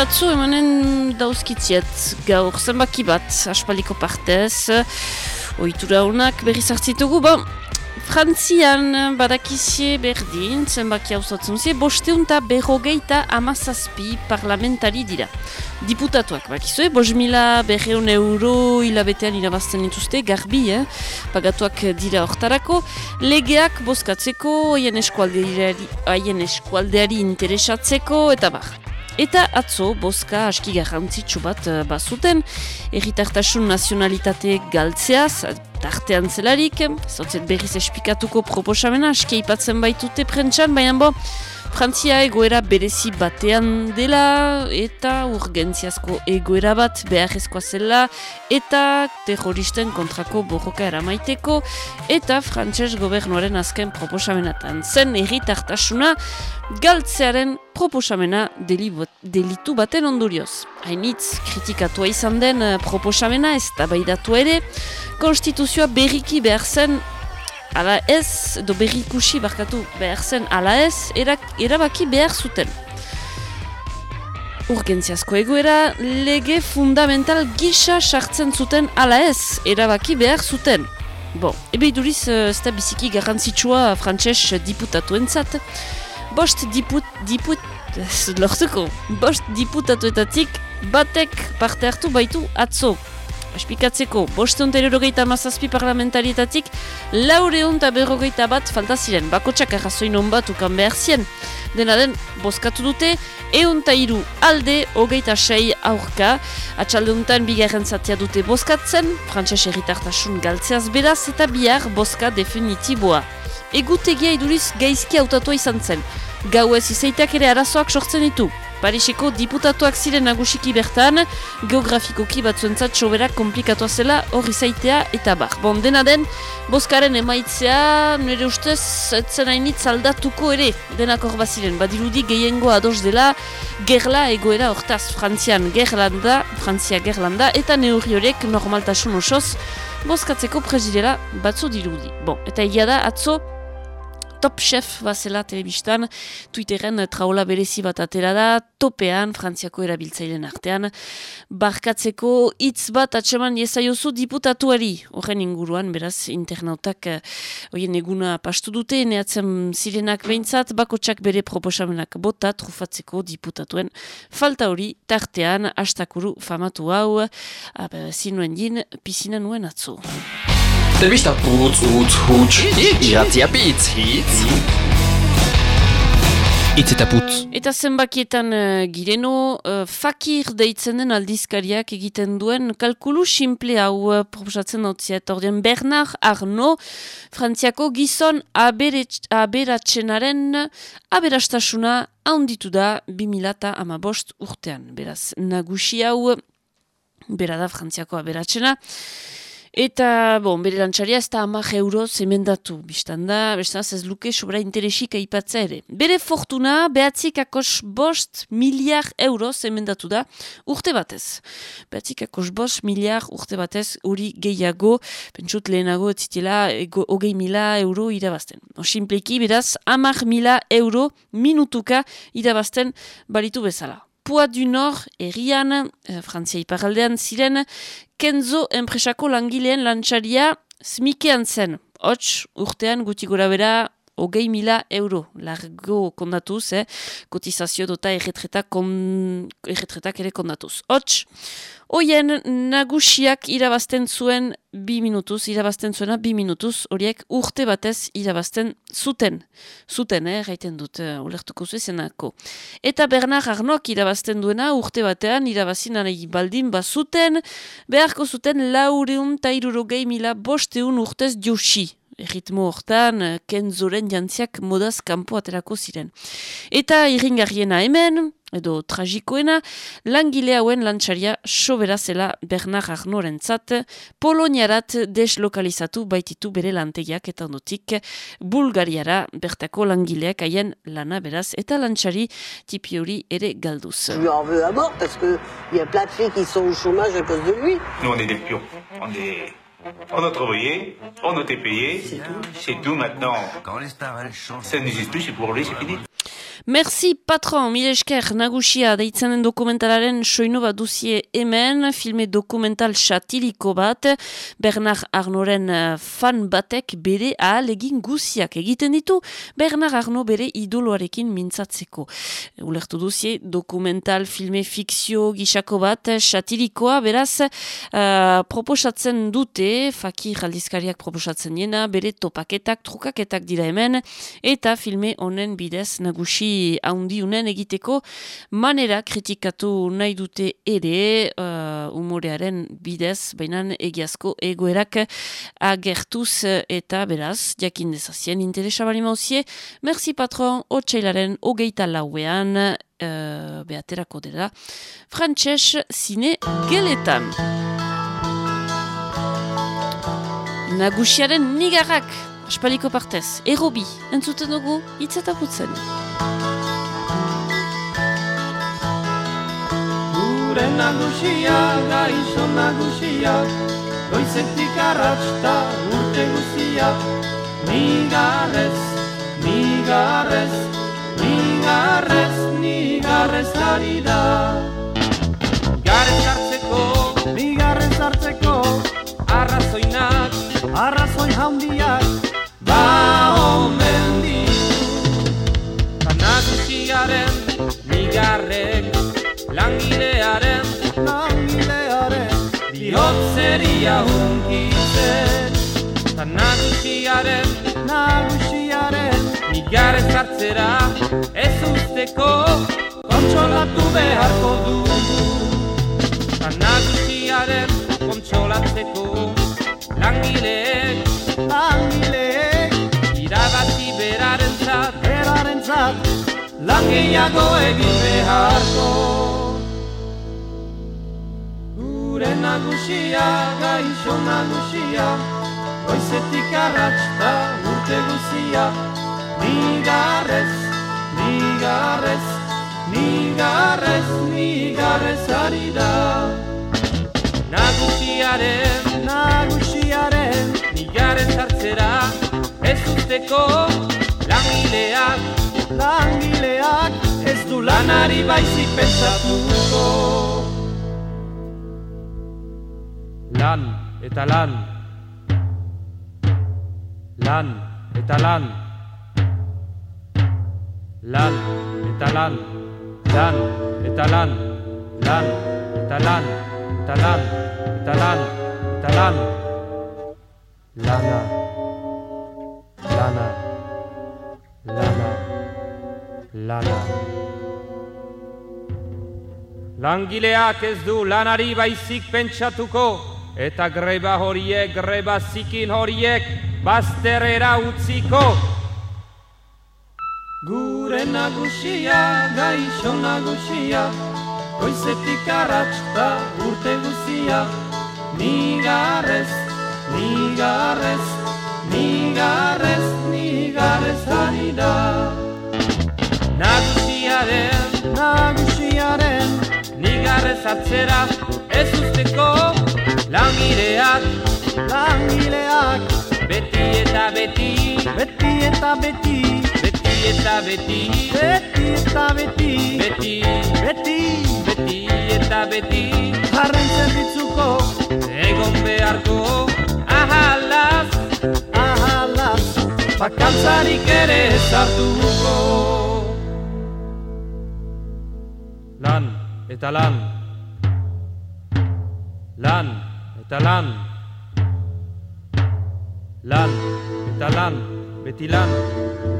batzu emanen dauzkitziet gaur zenbaki bat aspaliko partez oitura honak berriz hartzitugu ba Frantzian badakizie berdin zenbaki hau zatzen zie bosteunta berrogeita amazazpi parlamentari dira diputatuak bakizue, bos mila berreun euro hilabetean irabazten dituzte, garbi, eh? pagatuak dira hortarako, legeak bozkatzeko, haien eskualdeari, eskualdeari interesatzeko, eta bar. Eta atzo, boska aski garrantzitsu bat uh, bazuten, erritartasun nazionalitate galtzeaz, tartean zelarik, zotzet berriz espikatuko proposamena, aski ipatzen baitute prentsan, baina bo, Frantzia egoera berezi batean dela eta urgentziazko egoera bat beharrezkoa zela eta terroristen kontrako borroka eramaiteko eta frantses gobernuaren azken proposamenatan. Zen erritartasuna galtzearen proposamena delitu baten ondurioz. Hainitz kritikatua izan den eh, proposamena ez da ere, konstituzioa berriki behar zen ala ez, do berrikusi barkatu behar zen ala ez, erak, erabaki behar zuten. Urgentziazko egoera, lege fundamental gisa sartzen zuten ala ez, erabaki behar zuten. Bo, ebe iduriz, eh, ez da biziki garrantzitsua frantses diputatu entzat. Bost diput, diput, lortuko, bost diputatuetatik batek parte hartu baitu atzo. Espikatzeko, bosteun terrogeita mazazpi parlamentarietatik, laureun eta berrogeita bat falta ziren, bakotsak arrazoin hon bat ukan behar zien. Dena den, bozkatu dute, eun ta iru alde, hogeita sei aurka, atxalde untan bigarren zatea dute bozkatzen, frantses erritartasun galtzeaz beraz eta bihar bozka definitiboa. Egutegia iduriz gaizki autatua izan zen, gau ez izaiteak ere arazoak sortzen ditu. Pariseko diputatuak ziren nagusiki bertan, geografikoki batzuentzat soberak komplikatoa zela hori zaitea eta bar. Bon, dena den, boskaren emaitzea, nire ustez, etzen hainitz aldatuko ere, denak hor baziren. Badirudi gehiengo ados dela, gerla egoera hortaz, frantzian gerlanda, frantzia gerlanda, eta neurri horiek normaltasun osoz, boskatzeko prezidela batzu dirudi. Bon, eta egia da, atzo, top chef bazela telebistan, Twitteren traula berezi bat atera da, topean, frantziako erabiltzailen artean, barkatzeko hitz bat atseman jezaiozu diputatuari, horren inguruan, beraz, internautak eh, horien eguna pastu dute, neatzen zirenak behintzat, bakotsak bere proposamenak bota, trufatzeko diputatuen falta hori, tartean, astakuru famatu hau, zinuen din, pizina nuen atzo. Telebista putz, utz, huts, iratzia bitz, hitz. Itz eta putz. Eta zenbakietan uh, gireno, uh, fakir deitzen den aldizkariak egiten duen kalkulu simple hau uh, proposatzen dautzia. Eta ordean Bernard Arno, frantziako gizon aberatzenaren aberastasuna handitu da 2000 amabost urtean. Beraz, nagusi hau, bera da frantziako aberatzena. Eta, bon, bere lantxaria ez da amak euro zemendatu, biztan da, bestaz ez luke sobra interesik aipatza ere. Bere fortuna, behatzik akos bost miliar euro zemendatu da, urte batez. Behatzik akos bost miliar urte batez, hori gehiago, pentsut lehenago, ez zitela, hogei mila euro irabazten. O, simpleki, beraz, amak mila euro minutuka irabazten balitu bezala. Pua du Nord, errian, eh, Frantzia iparaldean ziren, Kenzo enpresako langileen lantxaria smikean zen. Hots, urtean guti gora bera, hogei mila euro. Largo kondatuz, eh? kotizazio dota erretretak, kon... erretretak ere kondatuz. Hots, Oien nagusiak irabazten zuen bi minutuz, irabazten zuena bi minutuz, horiek urte batez irabazten zuten. Zuten, eh, gaiten dut, uh, ulertuko zuzenako. Eta Bernard Arnok irabazten duena urte batean, irabazin baldin bazuten, beharko zuten laureun tairurogei mila bosteun urtez josi. Erritmo hortan, kenzoren jantziak modaz kanpo aterako ziren. Eta irringarriena hemen, edo tragikoena, langile hauen lantxaria sobera zela Bernard Arnoren zat, Poloniarat deslokalizatu baititu bere lantegiak eta ondotik Bulgariara bertako langileak haien lana beraz eta lantxari tipi hori ere galduz. Je lui en veux à mort parce que y a plein de filles qui sont au chômage à cause de lui. Nous on est des pions, on est... On a travaillé, on a été payé, c'est tout. C'est tout maintenant. Quand les stars elles chantent. Ça n'existe plus, c'est pour lui, c'est fini. Merci patron, mire esker nagusia deitzenen dokumentalaren soinu bat duzie hemen, filme dokumental satiriko bat, Bernard Arnoren eh, fan batek bere ahalegin guziak egiten ditu, Bernard Arno bere idoloarekin mintzatzeko. Ulertu duzie dokumental filme fikzio gisako bat satirikoa, beraz uh, proposatzen dute, fakir aldizkariak proposatzen jena, bere topaketak, trukaketak dira hemen, eta filme honen bidez nagusi haundiunen egiteko manera kritikatu nahi dute ere uh, umorearen bidez, baina egiazko egoerak agertuz eta beraz, jakin dezazien interesa bali mauzie. Merci patron, otxailaren ogeita lauean, uh, beaterako dela, frantxez zine geletan. Nagusiaren nigarrak, Espaliko partez, errobi, entzuten dugu, putzen. Gure nagusia, gaixo nagusia, goizetik arratsta urte guzia. Nigarrez, nigarrez, nigarrez, nigarrez ari da. Garez hartzeko, nigarrez hartzeko, arrazoinak, arrazoi handiak, bihotzeria hunkitzen Ta nagusiaren nagusiaren nigarrez hartzera ez usteko kontsolatu beharko du. Ta nagusiaren kontsolatzeko langileek langileek irabazi beraren zat beraren zat lan gehiago egin beharko nagusia gaixo nagusia. Goizetik arratsta urte guzia. Nigarrez nigarrez nigarrez nigarrez ari da. Nagusiaren nagusiaren nigaren zartzera ez usteko langileak langileak ez du lanari baizik pentsatuko lan eta lan. Lan eta lan. Lan eta lan. Lan eta lan. Lan eta lan. Eta lan. Eta lan. Eta lan. Lana. Lana. Lana. Lana. Langileak ez du lanari baizik pentsatuko eta greba horiek greba zikin horiek bazterera utziko. Gure nagusia, gaixo nagusia, goizetik arratsta urte guzia, nigarrez, nigarrez, nigarrez, nigarrez ari da. Nagusiaren, nagusiaren, nigarrez atzera, ez usteko, langileak, langileak, beti eta beti, beti eta beti, beti eta beti, beti eta beti, beti, beti, beti eta beti, jarren zerbitzuko, egon beharko, ahalaz, ahalaz, bakantzarik ere zartuko. Lan eta lan, lan eta lan, lan eta lan, beti lan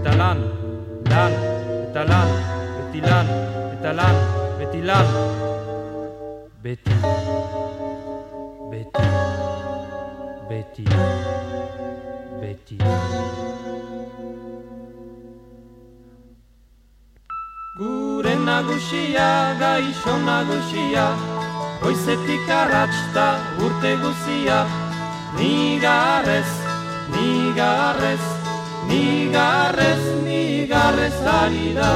eta lan, lan eta lan, beti lan eta lan, beti lan, beti, beti, beti, beti. Gure nagusia, gaixo nagusia, goizetik arratsta urte guzia, nigarrez, nigarrez, nigarrez, nigarrez ari da.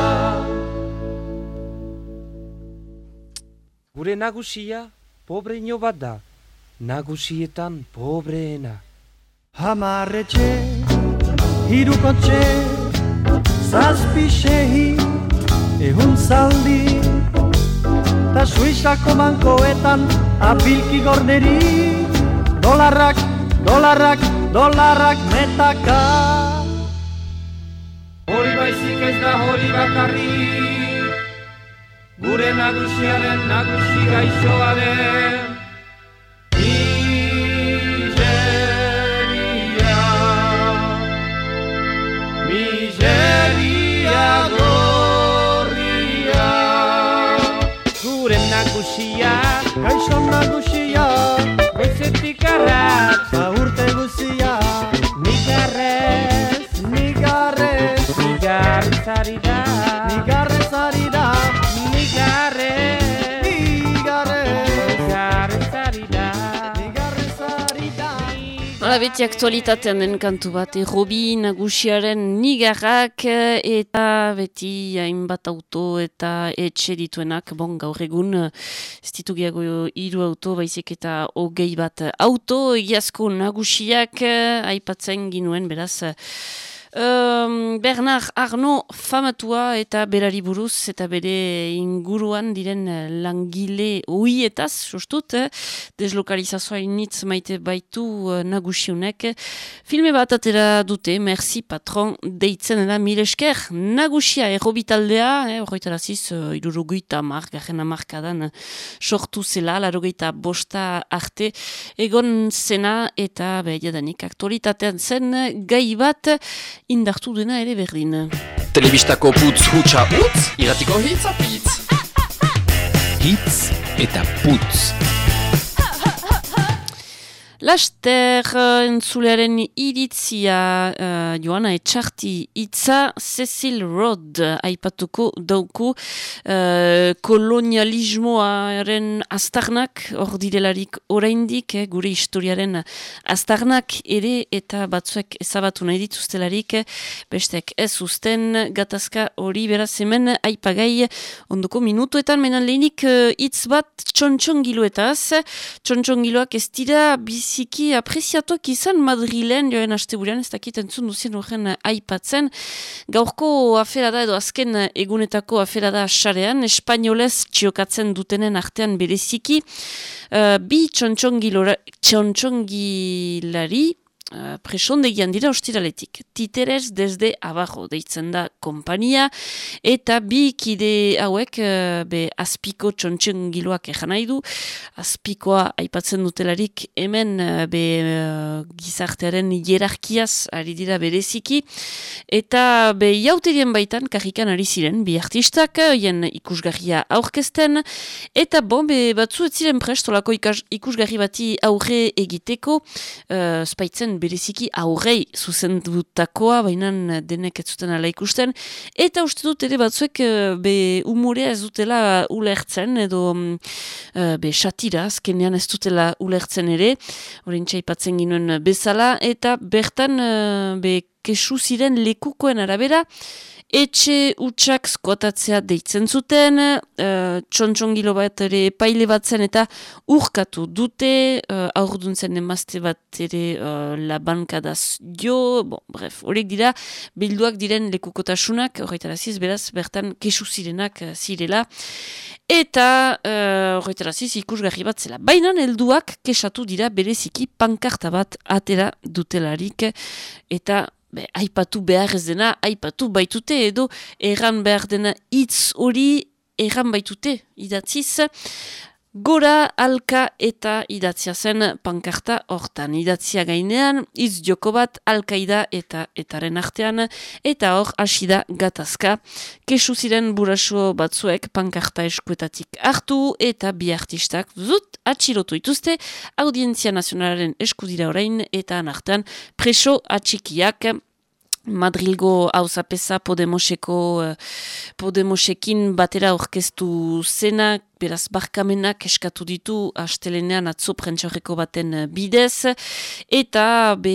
Gure nagusia, pobreino bat da, nagusietan pobreena. Hamarretxe, hirukotxe, zazpi sehi, Ehun zaldi Ta suizako bankoetan Apilki gorderi Dolarrak, dolarrak, dolarrak metaka. Hori baizik ez da hori bakarri. Gure nagusiaren nagusi gaixoa den nagusia Gaixo nagusia Goizetik arrat Zaurte guzia. Nigarrez Nigarrez Nigarrez ari da Hala beti aktualitatean den kantu bat, errobi nagusiaren nigarrak eh, eta beti hainbat auto eta etxe dituenak, bon gaur egun eh, ez ditugiago hiru auto baizik eta hogei bat auto, egiazko nagusiak eh, aipatzen ginuen beraz Um, Bernard Arno famatua eta berari buruz eta bere inguruan diren eh, langile uietaz, sustut, eh? deslokalizazioa initz maite baitu uh, nagusiunek. Filme bat atera dute, merci patron, deitzen da milesker, nagusia errobitaldea, eh, horretaraziz, uh, irurogeita mar, garen amarkadan sortu zela, larogeita bosta arte, egon zena eta behiadanik aktualitatean zen gai bat, indartu dena ere berdin. Telebistako putz hutsa utz, iratiko hitz apitz. Hitz eta putz. Laster uh, entzulearen iritzia uh, joana etxarti itza Cecil Road aipatuko dauku uh, kolonialismoaren astarnak hor direlarik oraindik eh, gure historiaren astarnak ere eta batzuek ezabatu nahi dituztelarik bestek ez usten gatazka hori beraz hemen aipagai ondoko minutuetan menan lehenik uh, hitz bat txontxongiluetaz txontxongiloak ez dira biziki apresiatuak izan Madrilen joen asteburean, ez dakit entzun duzien horren aipatzen. Gaurko afera da edo azken egunetako afera da sarean, espainolez txiokatzen dutenen artean bereziki. Uh, bi txontxongilari, Uh, presondegian dira ostiraletik. Titeres desde abajo deitzen da kompania eta bi kide hauek uh, be azpiko txontxen giloak ejan nahi du. Azpikoa aipatzen dutelarik hemen uh, be uh, gizartearen hierarkiaz ari dira bereziki eta be jauterien baitan karrikan ari ziren bi artistak hien ikusgarria aurkezten eta bon be batzu ez ziren prestolako ikusgarri bati aurre egiteko uh, spaitzen bereziki aurrei zuzendutakoa, baina denek ez zuten ala ikusten, eta uste dut ere batzuek be umorea ez dutela ulertzen, edo be satira, azkenean ez dutela ulertzen ere, horrein txaipatzen ginoen bezala, eta bertan be kesu ziren lekukoen arabera, etxe utxak skotatzea deitzen zuten, uh, txontxongilo bat ere paile bat zen eta urkatu dute, uh, aurduntzen emazte bat ere uh, labankadaz jo, bon, bref, horiek dira, bilduak diren lekukotasunak, horretaraziz, beraz, bertan kesu zirenak zirela, eta horretaraziz uh, ikusgarri bat zela. Baina helduak kesatu dira bereziki pankarta bat atera dutelarik, eta be, aipatu behar ez dena, aipatu baitute edo erran behar dena hitz hori erran baitute idatziz. Gora, alka eta idatzia zen pankarta hortan. Idatzia gainean, iz joko bat alkaida eta etaren artean, eta hor asida gatazka. Kesu ziren burasuo batzuek pankarta eskuetatik hartu eta bi artistak zut atxilotu ituzte, audientzia nazionalaren eskudira orain eta anartan preso atxikiak Madrilgo hauzapesa Podemoseko uh, Podemosekin batera orkestu zenak beraz barkamenak eskatu ditu astelenean atzo prentxorreko baten eh, bidez, eta be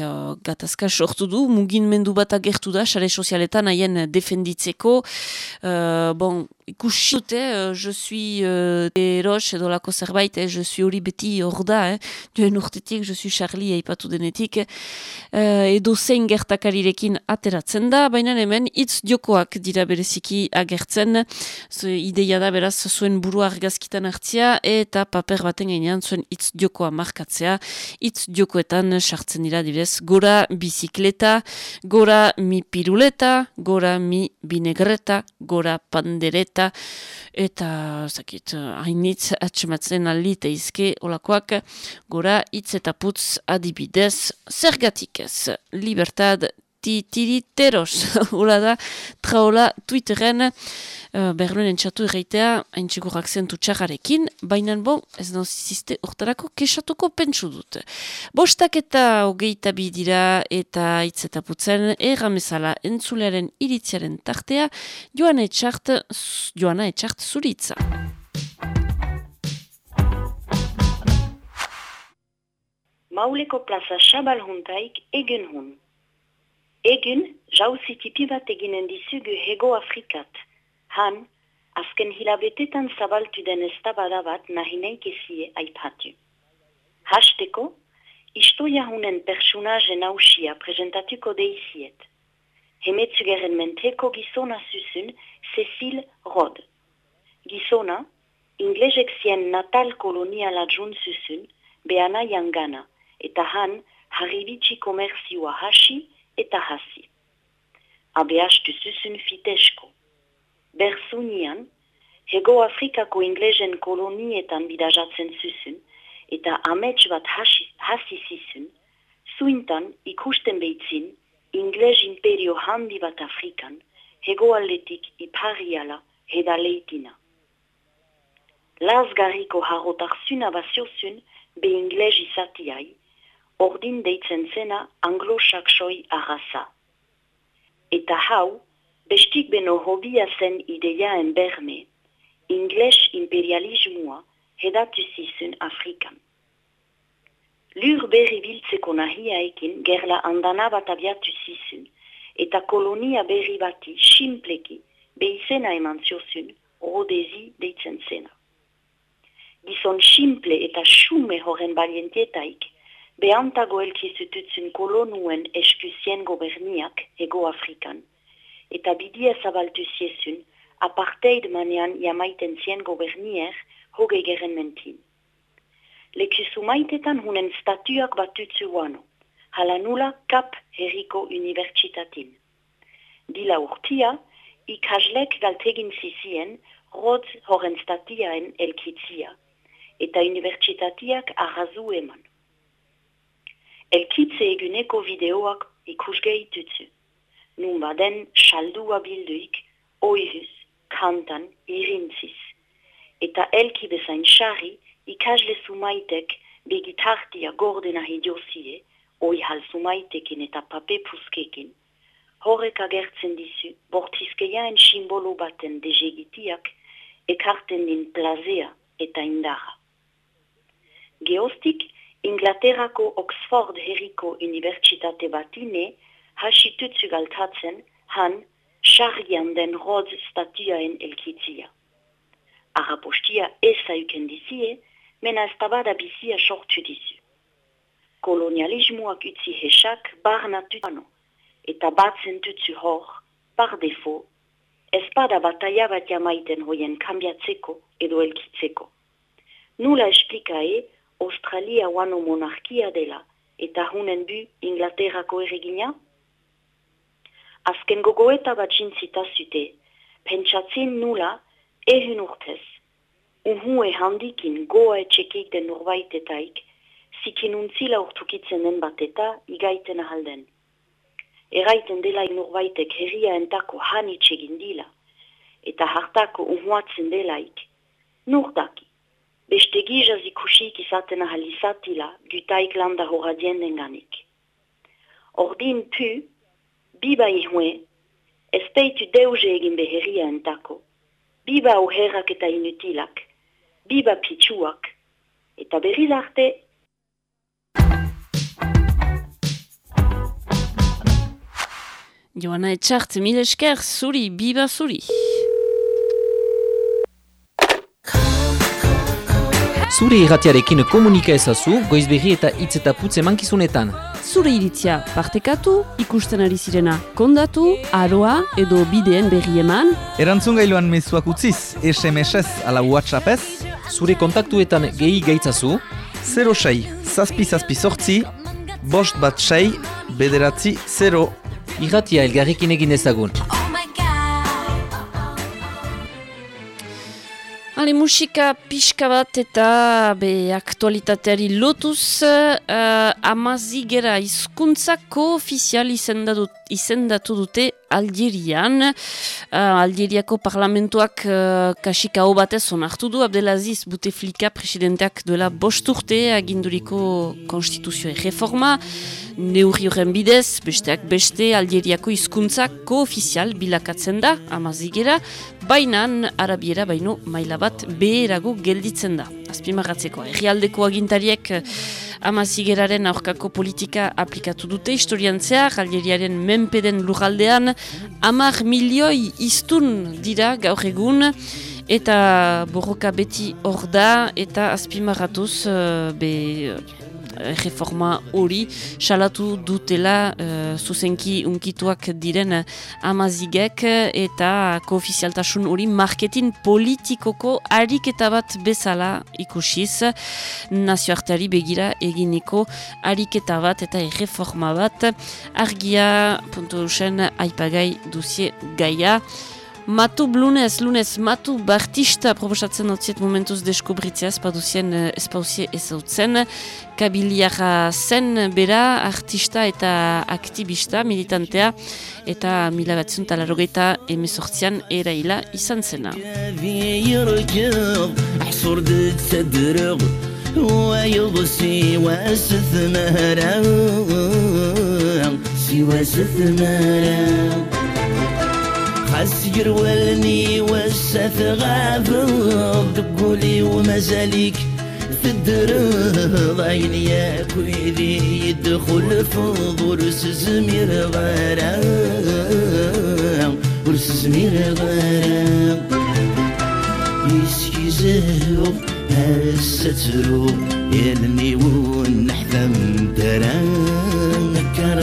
uh, gatazka sortu du, mugin mendu bat agertu da, sare sozialetan haien defenditzeko, uh, bon, ikusi dute, uh, je suis uh, eros edo lako zerbait, eh, je suis hori beti hor da, eh, duen urtetik, je suis Charlie aipatu denetik, uh, edo zein gertakarirekin ateratzen da, baina hemen hitz diokoak dira bereziki agertzen, so, ideia da beraz zuen burua argazkitan hartzia, eta paper baten gainean zuen hitz diokoa markatzea, hitz diokoetan sartzen dira direz, gora bizikleta, gora mi piruleta, gora mi binegreta, gora pandereta, eta zakit, hainitz atxematzen alite izke olakoak. Gora hitz eta putz adibidez zergatik ez? Libertad titiriteros hula da traola twitteren uh, berluen entxatu erreitea haintxegur akzentu txarrarekin baina bon ez da ziziste urtarako kesatuko pentsu dut. Bostak eta hogeita bidira eta hitz eta putzen erramezala entzulearen iritziaren tartea joan etxart joana etxart zuritza. Mauleko plaza Xabal huntaik egen hun. Egen, jauzitipi bat eginen dizugu hego Afrikat. Han, azken hilabetetan zabaltu den eztabada bat nahineik ezie aipatu. Hasteko, istoia hunen personaje nausia presentatuko deiziet. Hemetzugeren menteko gizona zuzun Cecil Rod. Gizona, inglesek zien natal koloniala jun zuzun, behana yangana, eta han haribitsi komerzioa hasi eta hasi. Abeastu zuzun fitesko. Berzunian, hego Afrikako inglesen kolonietan bidajatzen zuzun, eta amets bat hasi, zizun, zuintan ikusten behitzin, ingles imperio handi bat Afrikan, hego aldetik ipariala heda leitina. Lazgariko harotar zuna baziozun be ingles izatiai, ordin deitzen zena anglo-saksoi arraza. Eta hau, bestik beno hobia zen ideaen berme, ingles imperialismoa hedatu zizun Afrikan. Lur berri biltzeko nahiaekin gerla andana bat abiatu zizun, eta kolonia berri bati simpleki beizena eman ziozun, rodezi deitzen zena. Gizon simple eta xume horren balientietaik, behantago elkizututzen kolonuen eskuzien goberniak ego Afrikan, eta bidia zabaltu ziezun apartheid manean jamaiten zien gobernier hogei geren mentin. Lekuzu maitetan hunen statuak batutzu wano, hala nula kap herriko universitatin. Dila urtia, ikaslek galtegin zizien rod horren statiaen elkitzia, eta universitatiak arrazu eman. Elkitze eguneko videoak ikusgei tutsu. Nun baden saldua bilduik, oihuz, kantan, irintziz. Eta elki bezain xarri, ikasle sumaitek begitartia gordena hidiozie, oi hal sumaitekin eta pape puskekin. Horrek agertzen dizu, bortizkeiaen simbolo baten dejegitiak, ekarten din plazea eta indara. Geostik, Inglaterrako Oxford herriko unibertsitate batine hasitutzu galtatzen han xargian den roz statuaen elkitzia. Arapostia ez zauken dizie, mena ez tabada bizia sortu dizu. Kolonialismoak utzi hesak barnatu ano, eta batzen tutzu hor, par defo, ez bada bataia bat jamaiten hoien kambiatzeko edo elkitzeko. Nula esplikae, Australia wano monarkia dela eta hunen bu Inglaterrako erregina? Azken gogoeta bat jintzita zute, pentsatzen nula ehun urtez, unhue handikin goa etxekik norbaitetaik, zikin untzila urtukitzen den bat eta igaiten ahalden. Eraiten dela norbaitek herria entako hanitxegin dila, eta hartako unhuatzen delaik, nurdaki beste gizaz ikusik izaten ahalizatila gutaik landa horadien denganik. Ordin pu, biba ihue, ez peitu deuze egin beheria entako, biba uherak eta inutilak, biba pitsuak. Eta berriz arte. Joana Etxart, mil esker, zuri, biba zuri. Zure irratiarekin komunika ezazu, goizberri eta hitz eta putz emankizunetan. Zure iritzia partekatu, ikusten ari zirena kondatu, aroa edo bideen berri eman. Erantzun gailuan mezuak utziz, SMS-ez ala WhatsApp-ez. Zure kontaktuetan gehi gaitzazu. 06, zazpi zazpi sortzi, bost bat sei, bederatzi 0. Irratia elgarrekin egin ezagun. Ale, musika pixka bat eta be aktualitateari lotuz uh, amazigera hizkuntzako ofizial izendatu, izendatu dute Algerian. Uh, Algeriako parlamentuak uh, kasika hau batez onartu du Abdelaziz Bouteflika presidenteak duela bost urte aginduriko konstituzioa reforma. Neurri horren bidez, besteak beste Algeriako hizkuntza koofizial bilakatzen da amazigera, bainan arabiera baino maila bat beherago gelditzen da. Azpimarratzeko, errialdeko agintariek amazigeraren aurkako politika aplikatu dute historian zehar, Algeriaren menpeden lurraldean, amar milioi iztun dira gaur egun, eta borroka beti hor da, eta azpimarratuz uh, be, reforma hori salatu dutela uh, zuzenki unkituak diren amazigek eta koofizialtasun hori marketin politikoko ariketa bat bezala ikusiz nazioarteari begira eginiko ariketa bat eta erreforma bat. Argia puntu dusen aipagai duzie gaia Matu blunez, lunez, matu bartista proposatzen dutziet momentuz deskubritzea espaduzien espauzie ezautzen. Kabiliara zen bera, artista eta aktivista, militantea, eta mila batzun talarrogeita emezortzian eraila izan zena. عالسجر والني والسف دقولي وما زاليك في الدرب. عيني ياكويلي يدخل فضور سزمير غرام ورس زمير غرام يسكي زهو هسه تروب يلني ونحذم.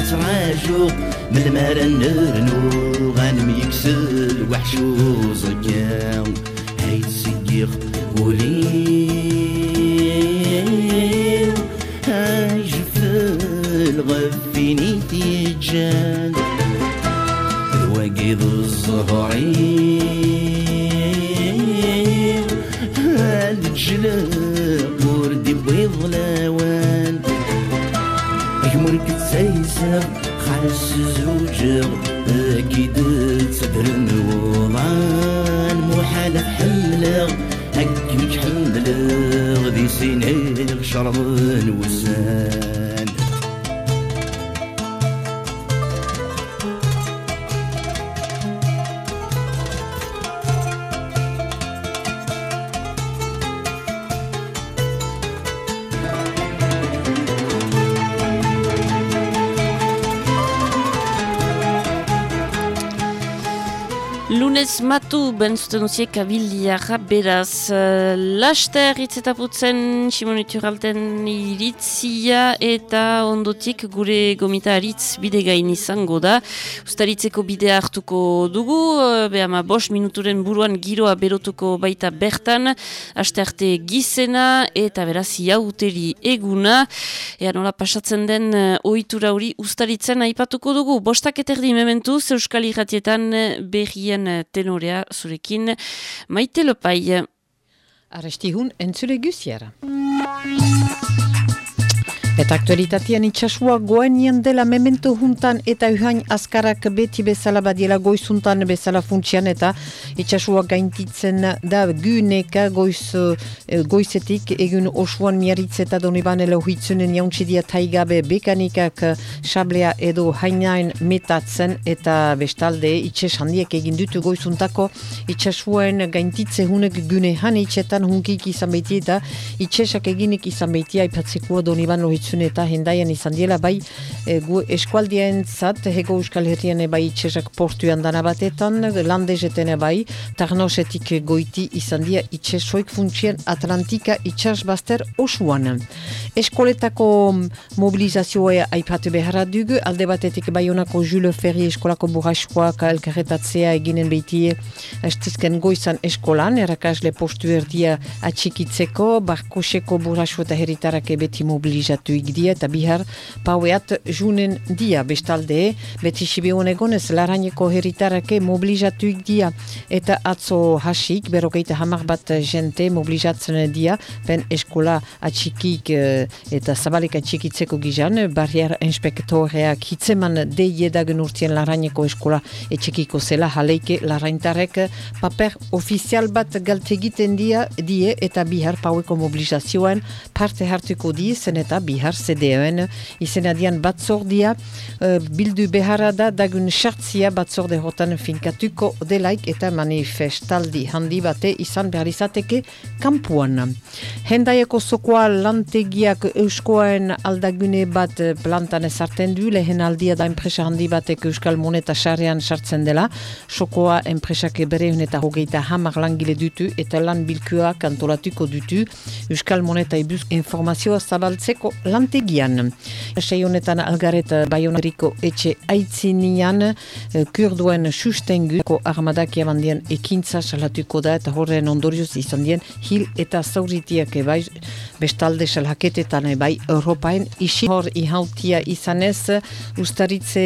تعاشوق من المارا نرنو غانم يكسل وحشو زكاو هاي تسيق وليو هاي جفل غفيني تيجان. ذواقي ذو الزهرين هاد جلق وردي بيض لاوان سيسر خلص زوجر أكيد تبرن وضان محال حملغ أكيد حملغ ذي سنين شرمن وسان Lunez matu bentzuten uziek abiliara beraz. Uh, laster itzetaputzen simonituralten iritzia eta ondotik gure gomita aritz bide gain izango da. Ustaritzeko bidea hartuko dugu, uh, behama bos minuturen buruan giroa berotuko baita bertan, aste arte gizena eta beraz iauteri eguna. Ea nola pasatzen den uh, ohitura hori ustaritzen aipatuko dugu. Bostak eterdi mementuz Euskal Irratietan berrien tenorea zurekin maite lopai. Arrestihun entzule guziara. Eta aktualitatean itxasua goenien dela memento juntan eta uhain askarak beti bezala badiela goizuntan bezala funtsian eta itxasua gaintitzen da gyneka goiz, eh, goizetik egun osuan miaritz eta donibane lauhitzunen jauntzidia taigabe bekanikak sablea edo hainain metatzen eta bestalde itxes handiek egin dutu goizuntako itxasuaren gaintitze hunek gyne han itxetan hunkik izan behiti eta itxesak eginik izan behiti aipatzeko doniban lohitzun eta hendaian izan diela bai e, gu eskualdien zat, hego euskal herrien bai itxesak portuan dana batetan, landezeten bai, tarnosetik goiti izan dia itxesoik funtsien Atlantika itxas baster osuan. Eskoletako mobilizazioa aipatu beharra dugu, alde batetik baionako Jules Ferri eskolako burraskoak elkarretatzea eginen behitie estizken goizan eskolan, erakasle postu erdia atxikitzeko, barkoseko burrasko eta herritarake beti mobilizatu dia eta bihar paueat junen dia. Bestalde, beti sibion egonez laraineko herritarake mobilizatuik dia. Eta atzo hasik, berogeita hamar bat jente mobilizatzen dia, ben eskola atxikik eh, eta zabalik atxikitzeko gizan, barriar inspektoreak hitzeman deiedagen urtien laraineko eskola etxikiko zela. Jaleike laraintarek paper ofizial bat galtegiten dia die eta bihar paueko mobilizazioan parte hartuko die zen eta bihar CDN izena dian batzordia uh, bildu beharra da dagun sartzia batzorde hotan finkatuko delaik eta manifestaldi handi bate izan behar izateke kampuan. Hendaieko zokoa lantegiak euskoaen aldagune bat plantan ezarten du lehen aldia da enpresa handi batek euskal moneta sarean sartzen dela sokoa enpresak bere eta hogeita hamar langile dutu eta lan bilkuak antolatuko dutu euskal moneta ibuz informazioa zabaltzeko lantegian. Sei honetan algaret baioneriko etxe aitzinian kurduen sustenguko armadak jamandian ekintza salatuko da eta horren ondorioz izan dien hil eta zauritiak ebai bestalde salhaketetan ebai Europaen isi hor ihautia izanez ustaritze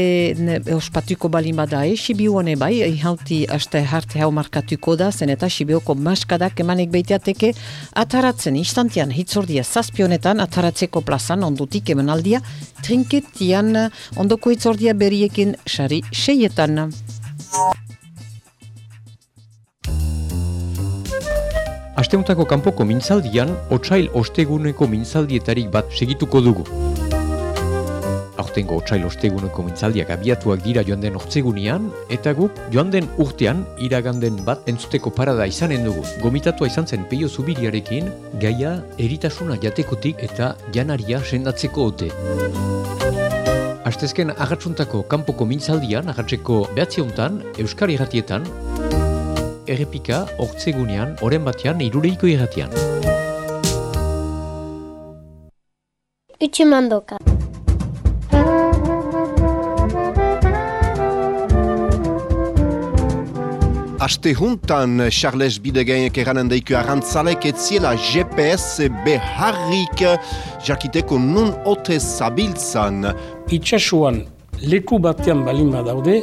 ospatuko balin bada e, Sibiuan ebai ihauti aste harte hau markatuko da zen eta Sibioko maskadak emanek beitiateke ataratzen instantian hitzordia zazpionetan ataratzeko plazan ondutik emanaldia trinketian ondoko hitzordia beriekin sari seietan. Asteuntako kanpoko mintzaldian, otsail osteguneko mintzaldietarik bat segituko dugu. Aurtengo otsail osteguneko mintzaldiak abiatuak dira joan den ortzegunean, eta guk joan den urtean iraganden bat entzuteko parada izanen dugu. Gomitatua izan zen peio zubiriarekin, gaia eritasuna jatekotik eta janaria sendatzeko ote. Astezken agatsuntako kanpoko mintzaldian, agatzeko behatziontan, Euskari Erratietan, errepika hortzegunean, oren batean, irureiko irratian. Utsumandoka. Aste juntan, Charles Bidegainek eranen daiku arantzalek etziela GPS beharrik jakiteko nun ote zabiltzan. Itxasuan leku batean balin badaude,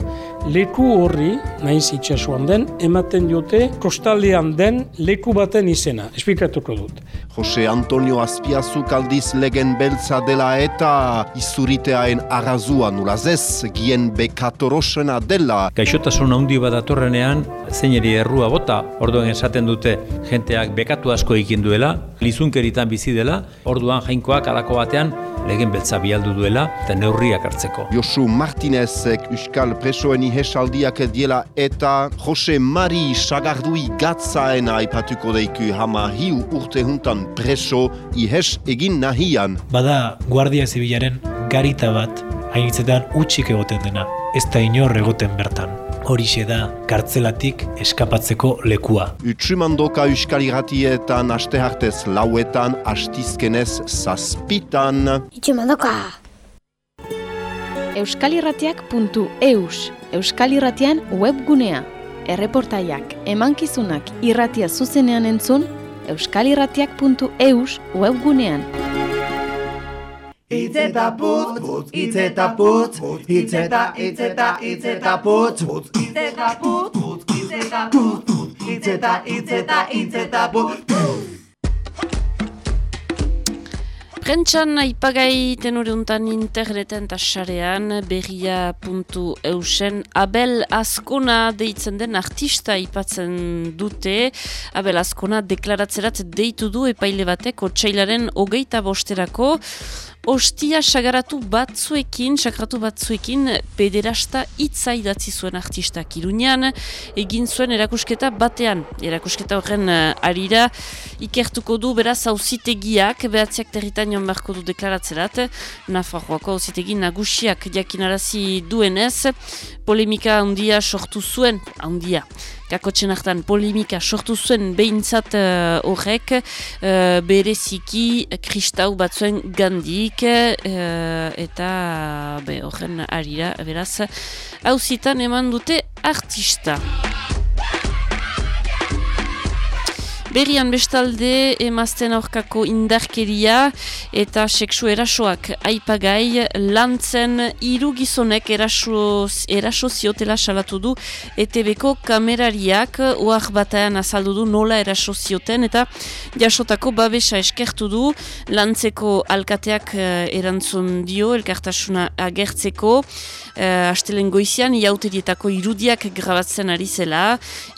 leku horri, naiz itxasuan den, ematen diote kostaldean den leku baten izena. Esplikatuko dut. Jose Antonio Azpiazuk aldiz legen beltza dela eta izuriteaen arrazua nulazez, gien bekatorosena dela. Gaixotasun handi badatorrenean, zeineri errua bota, orduan esaten dute jenteak bekatu asko ikin duela, lizunkeritan bizi dela, orduan jainkoak alako batean legen beltza bialdu duela eta neurriak hartzeko. Josu Martinezek Euskal Presoen ihesaldiak diela eta Jose Mari Sagardui gatzaena aipatuko deiku hama hiu urte juntan preso ihes egin nahian. Bada Guardia Zibilaren garita bat hainitzetan utxik egoten dena, ez da inor egoten bertan. Horixe da kartzelatik eskapatzeko lekua. Utsumandoka Euskal Iratietan aste hartez lauetan, astizkenez zazpitan. Utsumandoka! euskalirratiak.eus Euskal Irratian webgunea. Erreportaiak, emankizunak irratia zuzenean entzun, euskalirratiak.eus webgunean. Itzeta putz, putz, itzeta putz, itzeta, itzeta, itzeta putz, putz, itzeta putz, putz, itzeta putz, itzeta, itzeta, itzeta putz, Prentxan aipagai tenoreuntan interneten eta sarean berria.eusen Abel Azkona deitzen den artista aipatzen dute. Abel Azkona deklaratzerat deitu du epaile batek otxailaren hogeita bosterako Ostia sagaratu batzuekin, sagratu batzuekin, pederasta hitza idatzi zuen artistak irunean, egin zuen erakusketa batean. Erakusketa horren uh, arira, ikertuko du beraz hauzitegiak, behatziak territan joan beharko du deklaratzerat, Nafarroako hauzitegi nagusiak jakinarazi duenez, polemika handia sortu zuen, handia, kakotxen hartan polemika sortu zuen behintzat uh, horrek uh, bereziki kristau batzuen gandik uh, eta be, horren arira beraz hauzitan eman dute artista. Berrian bestalde emazten aurkako indarkeria eta seksu erasoak. Aipagai lantzen hiru gizonek eraso, eraso ziotela salatu du ETB-ko kamerariak. Oak batean azaldu du nola eraso zioten eta jasotako babesa eskertu du. Lantzeko alkateak uh, erantzun dio elkartasuna agertzeko. Uh, astelen goizian iauterietako irudiak grabatzen ari zela.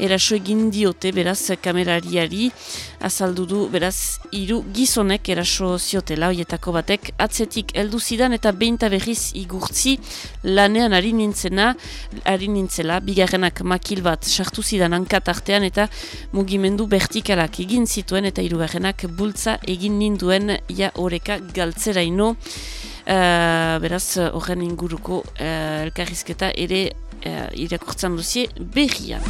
Eraso egin diote beraz kamerariari azaldu du beraz hiru gizonek eraso ziotela hoietako batek. Atzetik heldu zidan eta beinta berriz igurtzi lanean ari nintzena ari nintzela. Bigarrenak makil bat sartu zidan hankat artean eta mugimendu vertikalak egin zituen eta hirugarrenak bultza egin ninduen. Ja oreka galtzeraino. Uh, beraz horren inguruko uh, elkarrizketa ere uh, irakurtzen duzie berrian.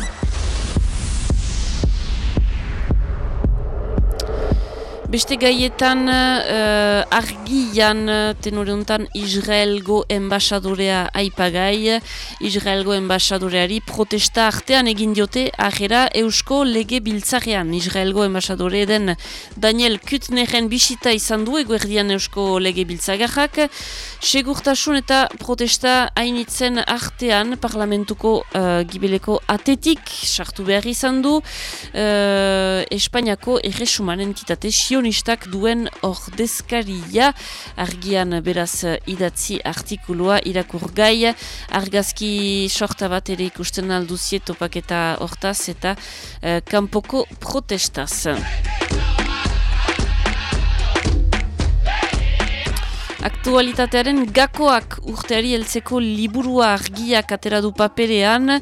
Beste gaietan uh, argian uh, tenoreuntan Israelgo embasadorea aipagai. Israelgo embasadoreari protesta artean egin diote ahera eusko lege biltzarean. Israelgo embasadore den Daniel Kutneren bisita izan du eguerdian eusko lege biltzagarrak. Segurtasun eta protesta hainitzen artean parlamentuko uh, gibeleko atetik sartu behar izan du uh, Espainiako erresuman entitate sionistak duen ordezkaria argian beraz idatzi artikulua irakur gai argazki sorta bat ere ikusten alduzie topaketa hortaz eta uh, kanpoko protestaz. Aktualitatearen gakoak urteari heltzeko liburua argiak atera du paperean,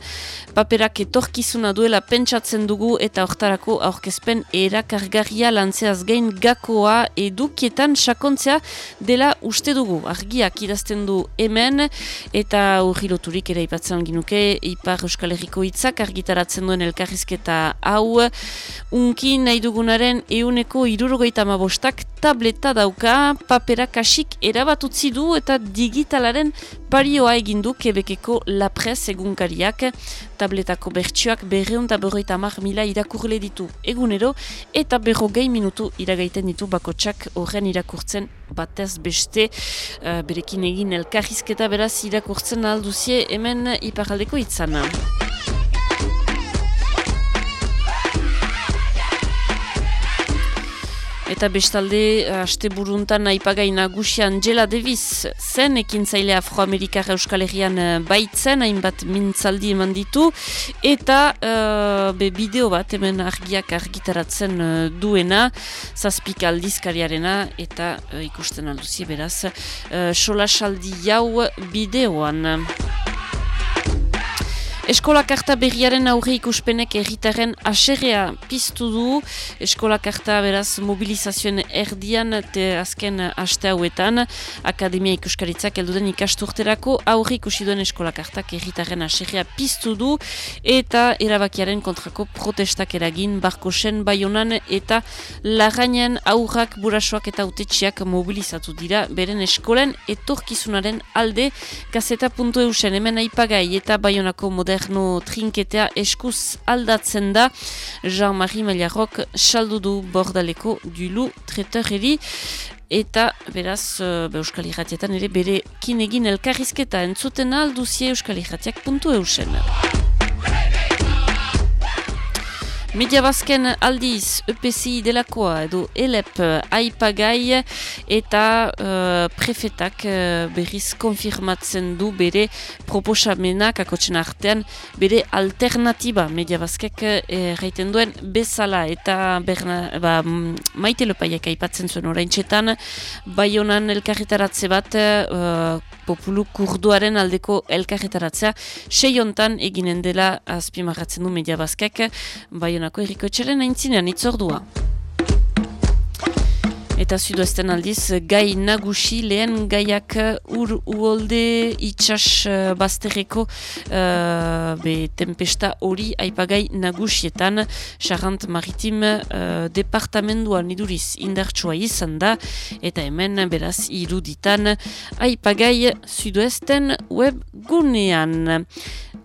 paperak etorkizuna duela pentsatzen dugu eta hortarako aurkezpen erakargarria lantzeaz gain gakoa edukietan sakontzea dela uste dugu. Argiak idazten du hemen eta urriloturik ere ipatzen ginuke. Ipar Euskal Herriko hitzak argitaratzen duen elkarrizketa hau. Unki nahi dugunaren euneko irurogeita mabostak tableta dauka. Paperak asik erabatutzi du eta digitalaren parioa egin du Quebeceko Lapres egunkariak. Tabletako bertsioak berreun eta berroita mar mila irakurle ditu. Egunero eta berro gehi minutu iragaiten ditu bakotsak horren irakurtzen batez beste. Uh, berekin egin elkarrizketa beraz irakurtzen alduzie hemen iparaldeko itzana. Eta bestalde, haste buruntan aipagai nagusia Angela Davis zen ekintzaile afroamerikar euskal herrian eh, baitzen, hainbat mintzaldi eman ditu, eta uh, be bideo bat hemen argiak argitaratzen uh, duena, zazpik aldizkariarena, eta uh, ikusten alduzie beraz, uh, solasaldi jau bideoan. Eskola karta berriaren aurre ikuspenek erritaren aserrea piztu du. Eskola karta beraz mobilizazioen erdian te azken aste hauetan. Akademia ikuskaritzak elduden ikasturterako aurre ikusi duen eskola kartak erritaren aserrea piztu du. Eta erabakiaren kontrako protestak eragin barkosen baionan eta lagainen aurrak burasoak eta utetxiak mobilizatu dira. Beren eskolen etorkizunaren alde kaseta.eusen hemen aipagai eta baionako modern moderno trinketea eskuz aldatzen da. Jean-Marie Maliarrok saldu du bordaleko dulu tretoreri. Eta beraz uh, Euskal Irratietan ere bere kinegin elkarrizketa. Entzuten alduzie Euskal Irratiak puntu eusen. Media bazken aldiz EPCI delakoa edo ELEP aipagai eta uh, prefetak uh, berriz konfirmatzen du bere proposamenak akotzen artean bere alternatiba. Media bazkek erraiten duen bezala eta berna, ba, maite lopaiak aipatzen zuen orain txetan bai honan elkarretaratze bat uh, populu kurduaren aldeko elkarretaratzea sei hontan eginen dela azpimarratzen du media bazkek bai Baionako eriko etxeren aintzinean itzordua. Eta zuduesten aldiz, gai nagusi lehen gaiak ur uolde itxas uh, bazterreko uh, be tempesta hori aipagai nagusietan Charant Maritim uh, departamenduan iduriz indartsua izan da eta hemen beraz iruditan aipagai zuduesten web gunean.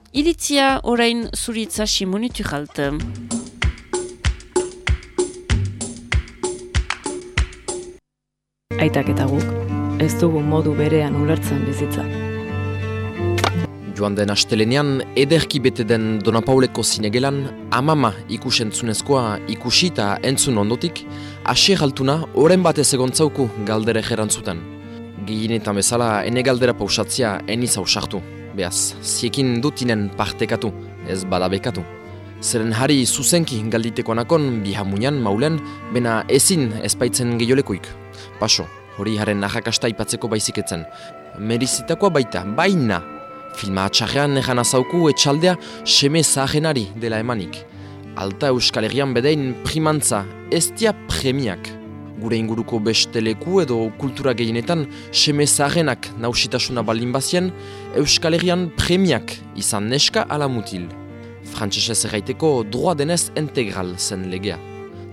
Ilitzia orain zuritza simonitu jalte. Aitak eta guk, ez dugu modu berean ulertzen bizitza. Joan den astelenean, ederki bete den Dona Pauleko zinegelan, amama ikusentzunezkoa ikusi eta entzun ondotik, asier altuna oren batez egontzauku galdere jerantzuten. Gehienetan bezala, ene galdera pausatzia eniz hausartu. Beaz, ziekin dutinen partekatu, ez badabekatu. Zeren hari zuzenki galditekoanakon bihamunian maulen, bena ezin ezpaitzen gehiolekoik. Paso, hori haren najakasta ipatzeko baiziketzen. Merizitakoa baita, baina! Filma atxarrean egan azauku etxaldea seme zahenari dela emanik. Alta Euskal Herrian bedein primantza, ez dia premiak. Gure inguruko beste leku edo kultura gehienetan seme zahenak nausitasuna baldin bazien, Euskal Herrian premiak izan neska ala mutil. Frantzesez erraiteko droa denez integral zen legea.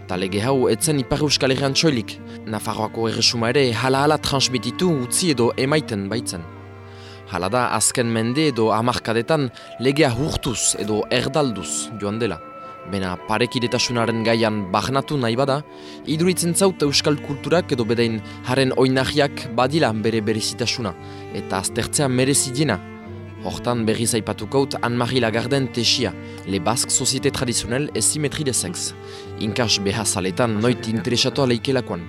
Ta lege hau etzen Ipar Euskal Herrian txoilik, Nafarroako erresuma ere hala-hala transmititu utzi edo emaiten baitzen. Hala da azken mende edo amarkadetan legea hurtuz edo erdalduz joan dela. Bena parekidetasunaren gaian bahnatu nahi bada, iduritzen zaut euskal kulturak edo bedein haren oinahiak badila bere berezitasuna, eta aztertzea merezidiena Hortan berriz aipatukaut Anne-Marie Lagarden tesia, Le Basque Société Traditionnelle et Symétrie de Sex. Inkas behazaletan noit interesatua leikelakoan.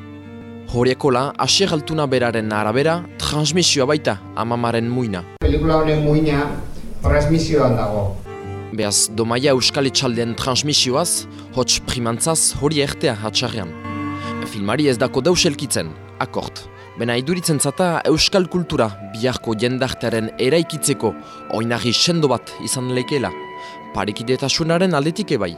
Horieko la, asier altuna beraren arabera, transmisioa baita amamaren muina. Pelikula honen muina, transmisioan dago. Beaz, domaia euskal etxaldean transmisioaz, hots primantzaz hori ertea hatxarrean. Filmari ez dako deus elkitzen, akort. Bena iduritzen zata euskal kultura biharko jendartearen eraikitzeko oinari sendo bat izan lekela. Parekidetasunaren aldetik ebai.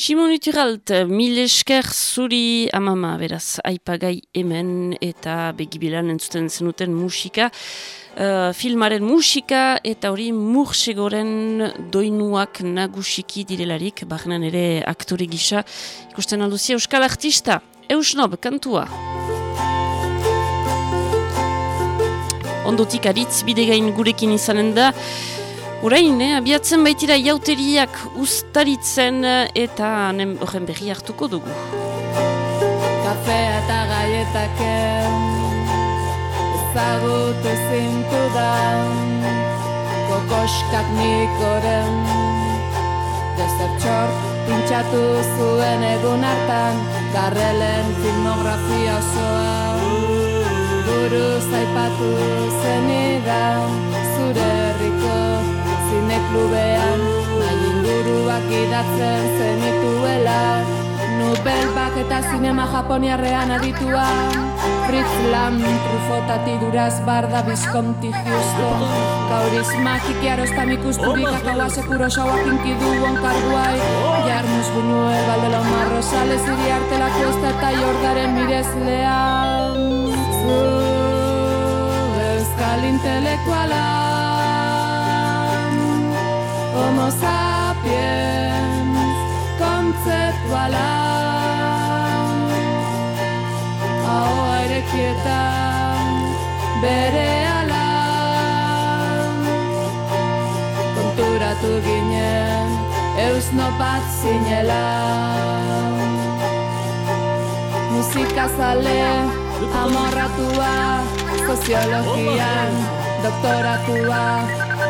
Simon Uturalt, mil esker zuri amama, beraz, aipagai hemen eta begibilan entzuten zenuten musika. Uh, filmaren musika eta hori mursegoren doinuak nagusiki direlarik, barnan ere aktore gisa, ikusten alduzia euskal artista, Eusnob, kantua. Ondotik aritz bidegain gurekin izanen da, Horain, eh, abiatzen baitira jauteriak ustaritzen eta horren berri hartuko dugu. Kafea eta gaietak ezagutu zintu da kokoskak nikoren Desertxor pintxatu zuen egun hartan Garrelen filmografia osoa Guru zaipatu zenidan zure herriko zineklubean Nahi inguruak idatzen zenituela. Nubel bak eta zinema japoniarrean aditua. Fritz Lam, Trufotati duraz barda bizkonti justo Kaurismak ikiarostam ikustu bikakaua sekuro sauak inkidu onkarguai Jarmus buñue, baldelo marro sales iri artela kuesta eta jordaren mirezlea Zu, euskal intelektuala Homo sapiens kontzeptuala Ahoa erekietan bere ala Konturatu ginen eusno bat zinela Musika zale amorratua Soziologian doktoratua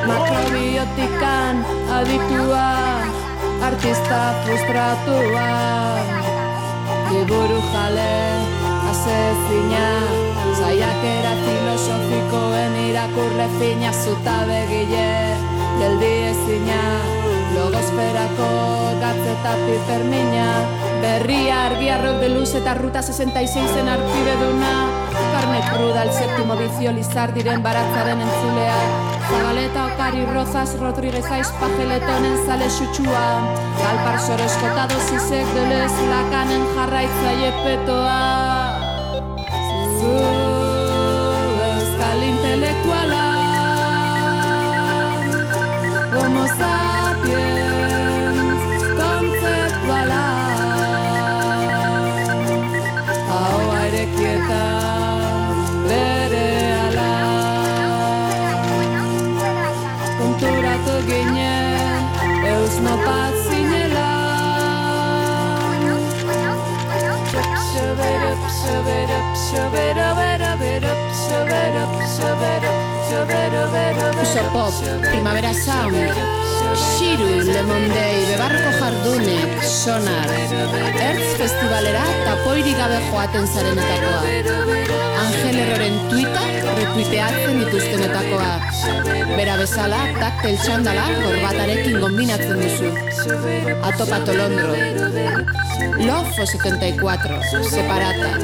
Makrobio semiotikan aditua Artista frustratua. Liburu jale asezina Zaiakera filosofikoen irakurle fina Zuta begile geldi ezina Logosferako gatzeta pipermina. Berria argiarrok de luz eta ruta 66 zen arpide duna Carne cruda, el séptimo vicio, lizardiren baratzaren entzulea Zabaleta Okari Rozas Rodríguez Aiz pajeletonen zale xutsua Galpar soreskota dozizek delez lakanen jarraitzaile petoa. Zu euskal intelektuala. Homo Shaberup, shaberup, shaberup, shaberup, shaberup, shaberup, Uso Pop, Primavera Sound, Shiru, Lemon Bebarroko Jardunek, Sonar, Ertz Festivalera tapoirik gabe joaten zarenetakoa. Angel Erroren tuita retuiteatzen dituztenetakoa. Bera bezala, taktel txandala gorbatarekin kombinatzen duzu. Atopato Londro. Lofo 74, Separata.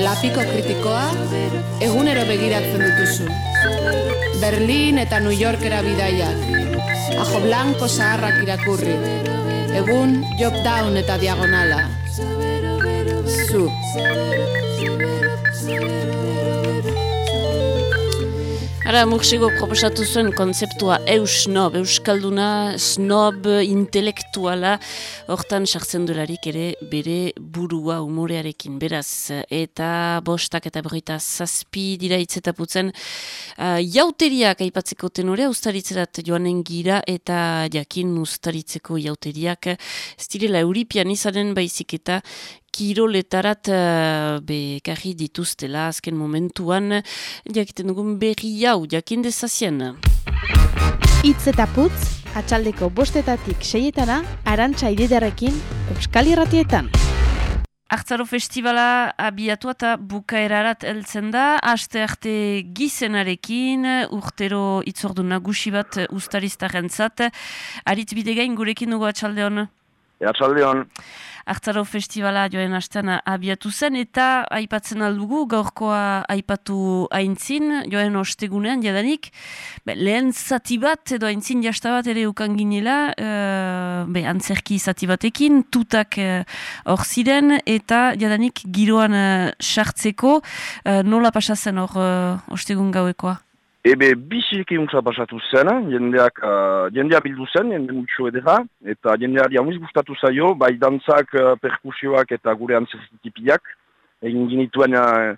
Lapiko kritikoa, egunero begiratzen dituzu. Berlin eta New Yorkera bidaiak. Ajo Blanco zaharrak irakurri. Egun, Job Down eta Diagonala. Zu. Ara, Muxigo proposatu zuen konzeptua eusnob, euskalduna, snob, intelektuala, hortan sartzen dolarik ere bere burua umorearekin, beraz, eta bostak eta berroita zazpi dira itzetaputzen, uh, jauteriak aipatzeko tenore, ustaritzerat joanen gira, eta jakin ustaritzeko jauteriak, ez direla euripian izanen baizik eta kiroletarat uh, bekarri dituztela azken momentuan jakiten dugun berri hau jakin dezazien. Itz eta putz, atxaldeko bostetatik seietana, arantxa ididarekin, Euskal Irratietan. Artzaro festivala abiatu eta bukaerarat heltzen da, aste arte gizenarekin, urtero itzordu nagusi bat ustariztarentzat. Aritz bidegain gurekin dugu atxalde hon? Atxalde hon. Artzaro festivala joen astean abiatu zen eta aipatzen aldugu gaurkoa aipatu aintzin joen ostegunean jadanik be, lehen zati bat edo aintzin jasta bat ere ukan ginela uh, be, antzerki zati batekin tutak hor uh, ziren eta jadanik giroan sartzeko uh, nola pasatzen hor ostegun gauekoa? Ebe, biziki untsa pasatu zen, jendeak, uh, jendea bildu zen, jende mutxo edera, eta jendeari hamuiz gustatu zaio, bai dantzak, uh, perkusioak eta gure antzerkitipiak, egin ginituen uh,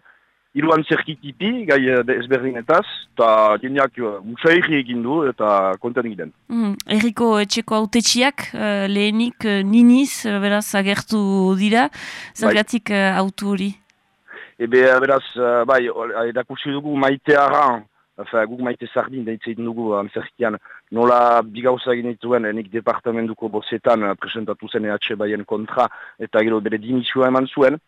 iru antzerkitipi, gai uh, ezberdinetaz, eta jendeak uh, mutsa egin du eta konten egiten. Mm, Eriko etxeko autetxiak, uh, lehenik uh, niniz, uh, beraz, agertu dira, zergatik uh, autu hori? Ebe, beraz, uh, bai, edakursi dugu maitearan, Efe, guk maite zardin deitzeiten dugu antzerkian nola bigauza genituen nik departamentuko bozetan presentatu zen EH baien kontra eta gero bere dimisua eman zuen.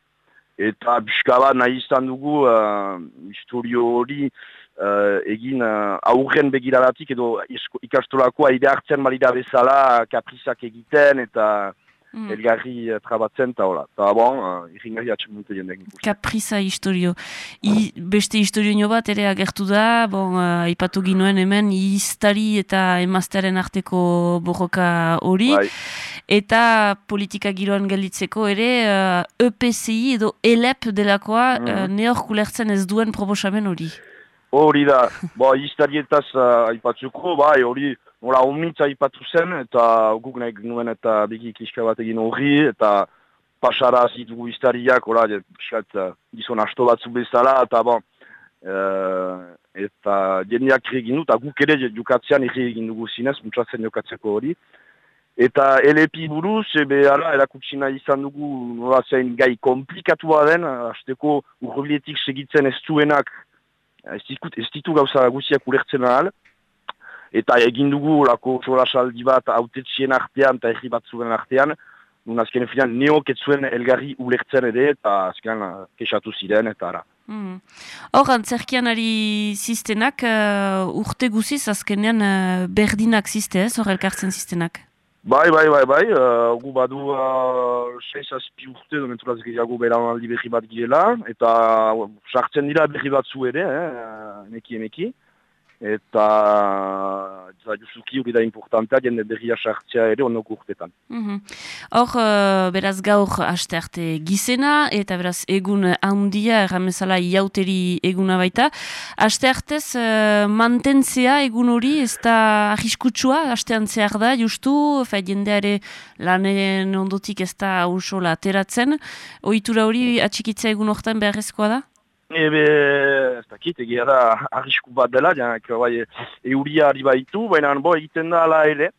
Eta biskaba nahi izan dugu uh, historio hori uh, egin uh, aurren begiradatik edo ikastolakoa ide hartzen balida bezala kaprizak egiten eta mm. elgarri uh, trabatzen eta hola. Eta bon, uh, irringarri atxemunte jendek. Kapriza historio. I, beste historio bat ere agertu da, bon, uh, aipatu ginoen hemen, iztari eta emaztearen arteko borroka hori. Bai. Eta politika giroan gelditzeko ere, uh, EPCI edo ELEP delakoa mm. uh, neorkulertzen ez duen proposamen hori. Hori da, bo, iztarietaz uh, aipatzuko, bai, hori nola omitza aipatu zen, eta guk nahi nuen eta begi kiska bat egin horri, eta pasara zitugu iztariak, hori, piskat, gizon asto batzu bezala, eta bon, uh, eta jendeak egin du, eta guk ere jukatzean egin dugu zinez, mutxatzen jokatzeko hori. Eta elepi buruz, ebe ara, erakutsina izan dugu, nola zein gai komplikatua den, hasteko urbilietik segitzen ez zuenak, ez ditu gauza guziak ulertzen ahal, eta egin dugu lako solasaldi bat autetxien artean eta erri batzuen artean, nun azken finan neok etzuen elgarri ulertzen ere eta azken kexatu ziren eta ara. Mm. Hor, antzerkian ari ziztenak, uh, urte guziz azkenean uh, berdinak zizte ez, hor elkartzen ziztenak? Bai, bai, bai, bai, uh, gu badu uh, seiz azpi urte domenturaz gehiago beran aldi berri bat girela, eta sartzen dira berri batzu ere, eh, emeki emeki eta justuki hori da importantea jende berria sartzea ere onok urtetan. Mhm. Hor, uh, beraz gaur haste arte gizena, eta beraz egun handia, erramezala iauteri eguna baita. Haste artez, uh, mantentzea egun hori, ez da ahiskutsua, hastean zehar da, justu, fe, jendeare lanen ondotik ez da hausola ateratzen. Oitura hori atxikitzea egun horretan beharrezkoa da? Ebe, ez dakit, egia da, arrisku bat dela, janak, bai, euria ari baitu, baina bo, egiten da ala ere,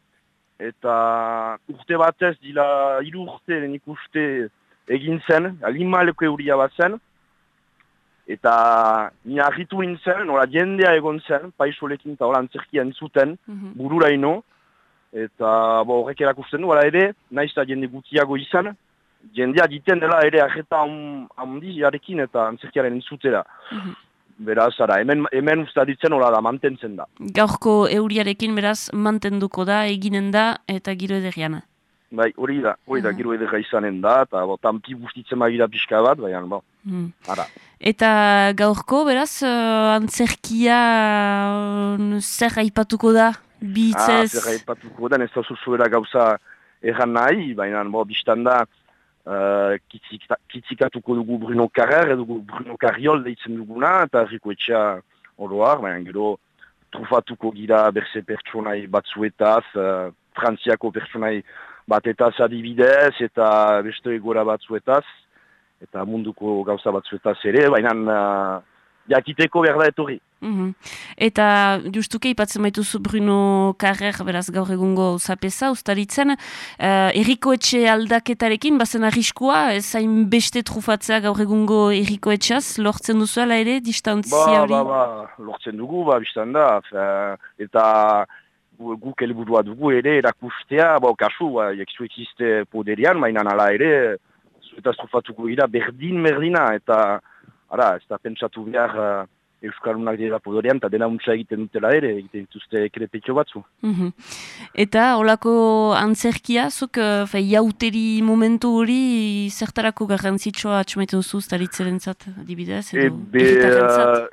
eta urte batez, dila, iru urte, denik uste egin zen, alimaleko euria bat zen, eta ni argitu nintzen, nola jendea egon zen, paisolekin eta hola antzerkia entzuten, mm burura ino, eta bo, horrek erakusten du, ala ere, naiz da jende gutiago izan, jendea diten dela ere ajeta handi jarekin eta antzerkiaren entzutera. Mm Beraz, ara, hemen, hemen ustaditzen hola da, mantentzen da. Gaurko euriarekin beraz mantenduko da, eginen da eta giro ederiana. Bai, hori da, hori da, giro edera izanen da, eta bo, tampi bustitzen magira pixka bat, bai, bo, mm. ara. Eta gaurko, beraz, uh, antzerkia uh, zer aipatuko da, bitzez? Ah, zer aipatuko da, ez da zuzuera gauza erran nahi, baina, bo, biztan da, Kitzikatuko dugu Bruno Carrer, edo Bruno Carriol deitzen duguna, eta erriko etxea oroar, baina gero trufatuko gira berze pertsonai batzuetaz, uh, frantziako pertsonai batetaz adibidez, eta beste egora batzuetaz, eta munduko gauza batzuetaz ere, baina uh, jakiteko behar da etorri. Mm Eta justuke ipatzen baituzu Bruno Carrer, beraz gaur egungo zapesa, ustaritzen, uh, erriko etxe aldaketarekin, bazen arriskua, zain beste trufatzea gaur egungo erriko etxeaz, lortzen duzu ala ere, distantzia hori? Ba, ba, ba, lortzen dugu, ba, biztan da, eta guk helburua dugu ere, erakustea, ba, kasu, ba, jekizu ekizte poderian, mainan ala ere, eta trufatuko gira berdin, berdina, eta ara, ez da pentsatu behar uh, Euskarunak dira podorean, eta dena untsa egiten dutela ere, egiten dituzte krepetxo batzu. Mm Eta, holako antzerkia, zuk, uh, jauteri momentu hori, zertarako garrantzitsua atxumetu duzu, staritzeren zat, adibidez, edo Ebe, uh,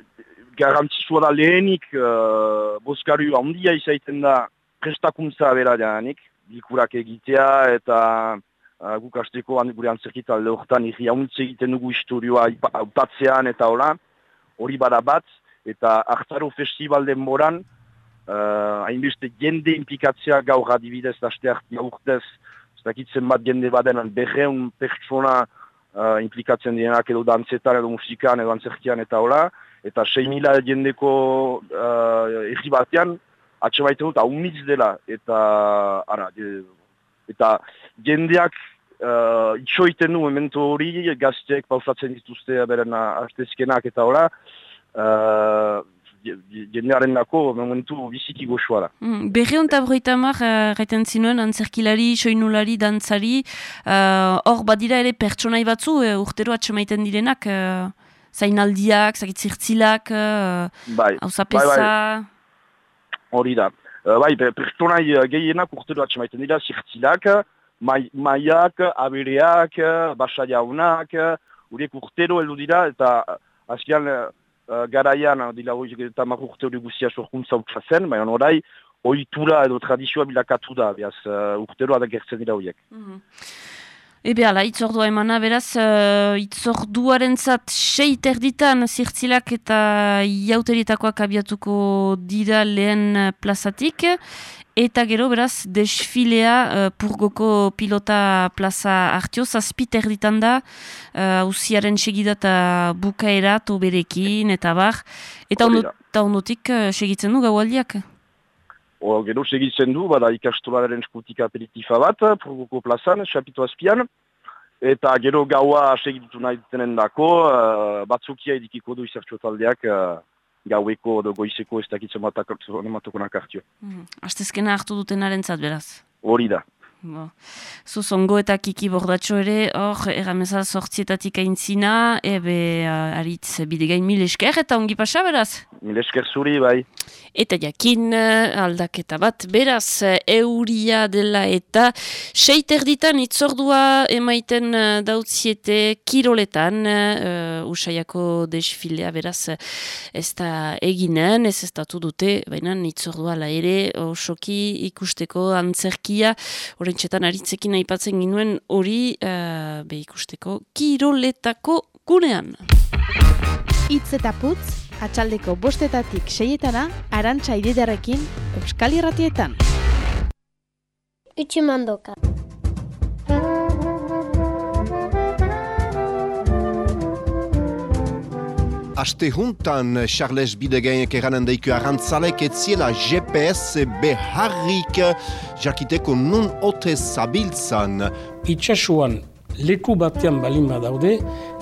garrantzitsua da lehenik, uh, boskaru handia izaiten da, prestakuntza bera janik, bilkurak egitea, eta uh, guk hasteko gure antzerkita alde horretan irri egiten dugu historioa hautatzean eta hola, hori bada bat, eta hartzaro festival denboran, uh, hainbeste jende implikatzea gaur adibidez, haste hartia urtez, ez dakitzen bat jende baden berreun pertsona uh, implikatzen dienak edo dantzetan edo musikan edo antzerkian eta hola, eta 6.000 jendeko uh, erri batean, atxe baiten dut, hau dela, eta ara, eta jendeak uh, itxoiten du momentu hori, gazteek pausatzen dituzte beren artezkenak eta hola, uh, jendearen dako momentu biziki goxua da. Mm, Berre honta broita mar, uh, zinuen, antzerkilari, soinulari, dantzari, hor uh, badira ere pertsonai batzu, uh, urtero atxemaiten direnak, uh, zainaldiak, zakitzirtzilak, uh, bai, bai, bai. Hori da. Uh, bai, pertsonai gehienak urtero atxemaiten dira, zirtzilak, maiak, abereak, basa jaunak, horiek urtero heldu dira, eta azkian uh, garaian, dila hori eta urte hori guztia sorkuntza utzazen, baina orai, oitura edo tradizioa bilakatu da, biaz, uh, urtero adagertzen dira horiek. Mm -hmm. Ebe ala, itzordua emana, beraz, uh, itzorduaren zat seiter ditan zirtzilak eta jauterietakoak abiatuko dira lehen plazatik, Eta gero, beraz, desfilea uh, purgoko pilota plaza hartio, zazpit erditan da, uh, usiaren segida eta bukaera toberekin, eta bar. Eta ondotik uh, segitzen du gaualdiak? O, gero segitzen du, bada ikastolaren eskutik aperitifa bat, purgoko plazan, xapitu azpian. Eta gero gaua segitu nahi dutenen dako, uh, batzukia edikiko du izertxo taldeak, uh, gaueko edo goizeko ez dakitzen ematukonak hartio. Mm. Astezkena hartu dutenaren zat, beraz. Hori da. Bo. Zuz ongo eta kiki bordatxo ere, hor, erramezal sortzietatik aintzina, ebe uh, aritz bidegain mil esker eta ongi pasa beraz? Mil esker zuri, bai. Eta jakin aldaketa bat, beraz, euria dela eta seiter ditan itzordua emaiten dautziete kiroletan, uh, usaiako desfilea, beraz, ez da eginen, ez datu dute, baina itzordua la ere, osoki ikusteko antzerkia, horrentxetan aritzekin aipatzen ginuen hori uh, be ikusteko kiroletako gunean. Itz eta putz, atxaldeko bostetatik seietana, arantxa ididarekin, Euskal Irratietan. Utsi mandoka. Aste juntan, Charles Bidegainek eranen daiku arantzalek etziela GPS beharrik jakiteko nun ote zabiltzan. Itxasuan leku batean balin badaude,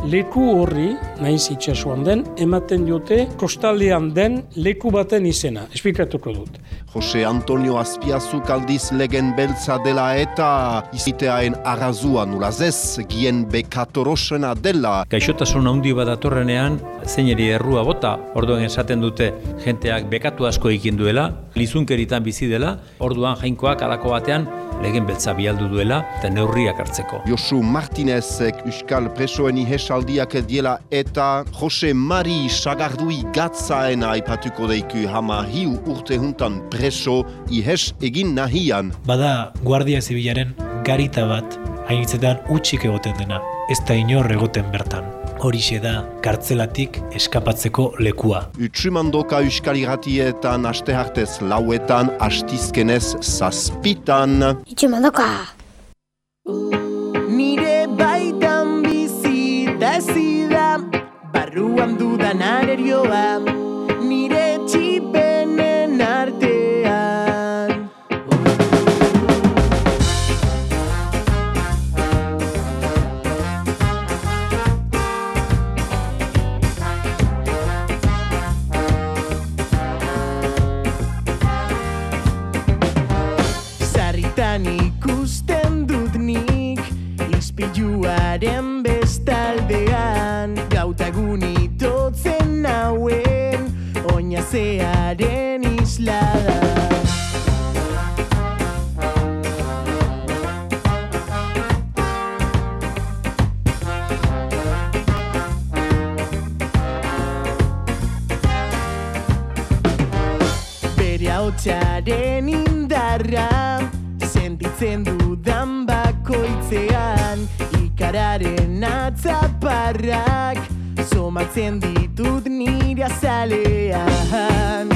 leku horri, naiz itxasuan den, ematen diote kostaldean den leku baten izena. Esplikatuko dut. Jose Antonio Azpiazu kaldiz legen beltza dela eta iziteaen arrazua nulazez, gien bekatorosena dela. Gaixotasun handi badatorrenean, zeineri errua bota, orduan esaten dute jenteak bekatu asko ikin duela, lizunkeritan bizi dela, orduan jainkoak alako batean legen beltza bialdu duela eta neurriak hartzeko. Josu Martinezek Euskal presoen ihesaldiak diela eta Jose Mari Sagardui gatzaena aipatuko deiku hama hiu urte juntan preso ihes egin nahian. Bada Guardia Zibilaren garita bat hainitzetan utxik egoten dena, ez da inor egoten bertan. Horixe da kartzelatik eskapatzeko lekua. Utsumandoka Euskal Irratietan aste hartez lauetan, astizkenez zazpitan. Itxumandoka! Arerioa Nire txipenen artean. Zarritan ikusten dut nik Ispiluaren bestaldean Oinazearen islada Bere hautsaren indarra Sentitzen dudan bakoitzean Ikararen atzaparrak Somatzen ditut nire azalean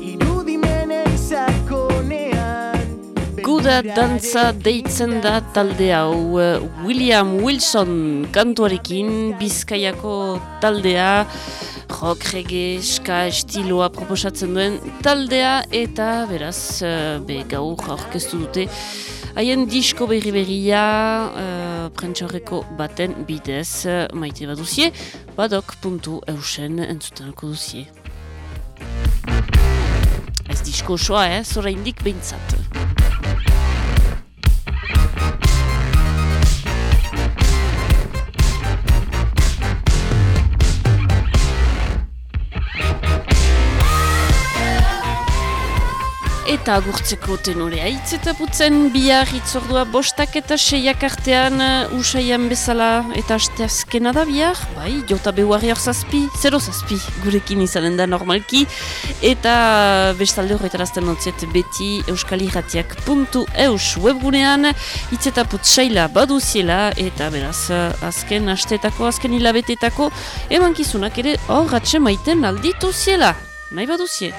Irudimenen sakonean Guda dantza deitzen da talde hau eh, William Wilson kantuarekin Bizkaiako taldea rock, reggae, ska estiloa proposatzen duen taldea eta beraz eh, be gaur aurkeztu dute haien disko berri berria uh, prentxorreko baten bidez eh, maite baduzie badok.eusen entzutenako duzie ez disko osoa, eh? zora indik behintzat Eta agurtzeko tenorea. Hitz eta putzen bihar hitzordua bostak eta seiak artean uh, usaian bezala eta asteazkena da bihar, bai, jota behuari hor zazpi, zero zazpi gurekin izanen da normalki, eta bestalde horretarazten notziet beti euskalirratiak.eus webgunean hitz eta putz saila baduziela eta beraz uh, azken astetako, azken hilabetetako emankizunak ere hor maiten alditu ziela, nahi baduzie.